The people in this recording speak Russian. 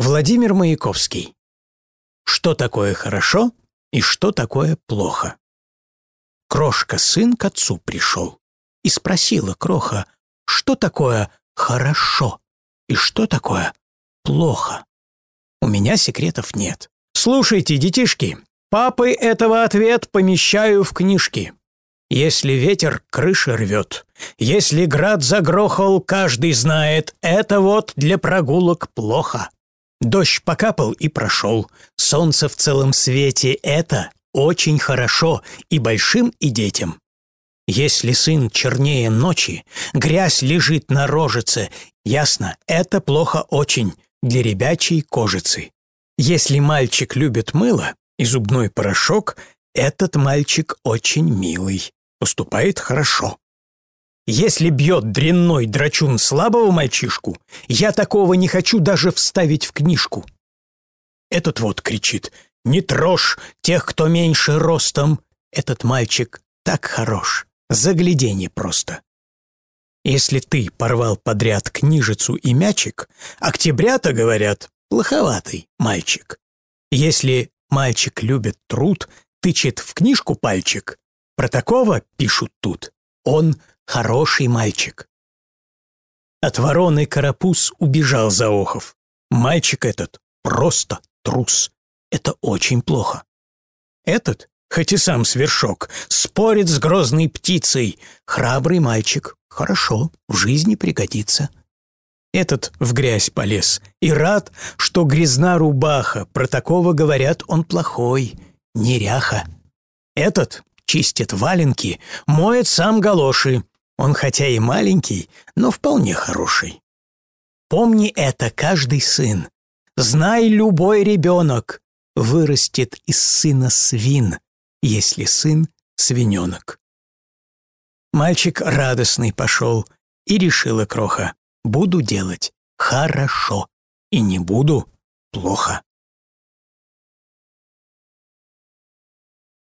Владимир Маяковский. Что такое хорошо и что такое плохо? Крошка-сын к отцу пришел и спросила Кроха, что такое хорошо и что такое плохо. У меня секретов нет. Слушайте, детишки, папы этого ответ помещаю в книжки. Если ветер крыши рвет, если град загрохал, каждый знает, это вот для прогулок плохо. Дождь покапал и прошел, солнце в целом свете — это очень хорошо и большим, и детям. Если сын чернее ночи, грязь лежит на рожице, ясно, это плохо очень для ребячей кожицы. Если мальчик любит мыло и зубной порошок, этот мальчик очень милый поступает хорошо. Если бьет дрянной драчун слабого мальчишку, я такого не хочу даже вставить в книжку. Этот вот кричит «Не трожь тех, кто меньше ростом!» Этот мальчик так хорош, загляденье просто. Если ты порвал подряд книжицу и мячик, октябрята, говорят, плоховатый мальчик. Если мальчик любит труд, тычет в книжку пальчик, про такого пишут тут. Он хороший мальчик. От вороны карапуз убежал Заохов. Мальчик этот просто трус. Это очень плохо. Этот, хоть и сам свершок, спорит с грозной птицей. Храбрый мальчик. Хорошо, в жизни пригодится. Этот в грязь полез и рад, что грязна рубаха. Про такого говорят, он плохой, неряха. Этот чистит валенки, моет сам галоши. Он хотя и маленький, но вполне хороший. Помни это каждый сын. Знай любой ребенок. Вырастет из сына свин, если сын свиненок. Мальчик радостный пошел и решила кроха. Буду делать хорошо и не буду плохо.